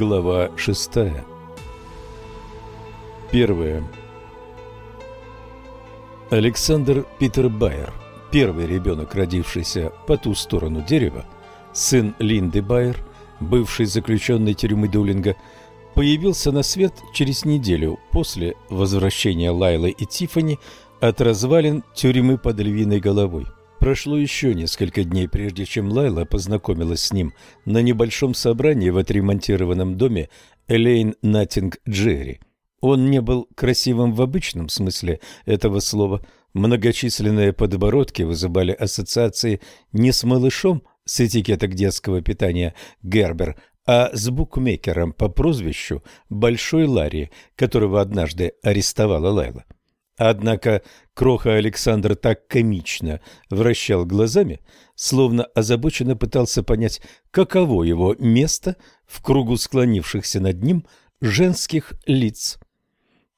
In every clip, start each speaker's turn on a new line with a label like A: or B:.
A: Глава шестая Первое Александр Питер Байер, первый ребенок, родившийся по ту сторону дерева, сын Линды Байер, бывший заключенный тюрьмы Дулинга, появился на свет через неделю после возвращения Лайлы и Тифани от развалин тюрьмы под львиной головой. Прошло еще несколько дней, прежде чем Лайла познакомилась с ним на небольшом собрании в отремонтированном доме Элейн Наттинг Джерри. Он не был красивым в обычном смысле этого слова. Многочисленные подбородки вызывали ассоциации не с малышом с этикеток детского питания Гербер, а с букмекером по прозвищу Большой Ларри, которого однажды арестовала Лайла. Однако Кроха Александр так комично вращал глазами, словно озабоченно пытался понять, каково его место в кругу склонившихся над ним женских лиц.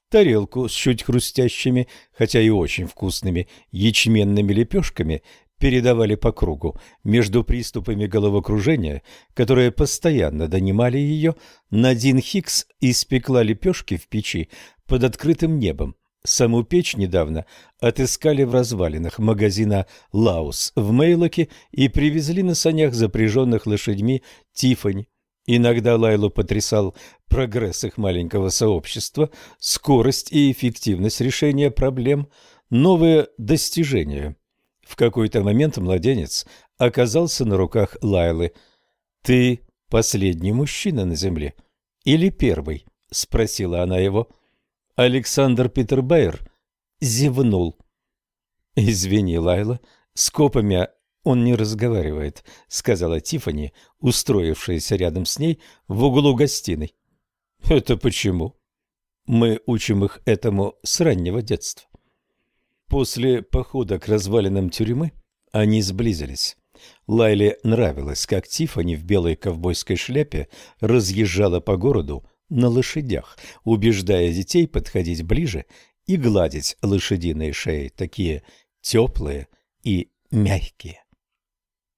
A: Тарелку с чуть хрустящими, хотя и очень вкусными, ячменными лепешками передавали по кругу. Между приступами головокружения, которые постоянно донимали ее, Надин Хикс испекла лепешки в печи под открытым небом. Саму печь недавно отыскали в развалинах магазина «Лаус» в Мейлоке и привезли на санях, запряженных лошадьми, Тиффани. Иногда Лайлу потрясал прогресс их маленького сообщества, скорость и эффективность решения проблем, новые достижения. В какой-то момент младенец оказался на руках Лайлы. «Ты последний мужчина на земле или первый?» — спросила она его. — Александр Питербейер зевнул. «Извини, Лайла, с копами он не разговаривает», — сказала Тифани, устроившаяся рядом с ней в углу гостиной. «Это почему?» «Мы учим их этому с раннего детства». После похода к развалинам тюрьмы они сблизились. Лайле нравилось, как Тифани в белой ковбойской шляпе разъезжала по городу на лошадях, убеждая детей подходить ближе и гладить лошадиные шеи, такие теплые и мягкие.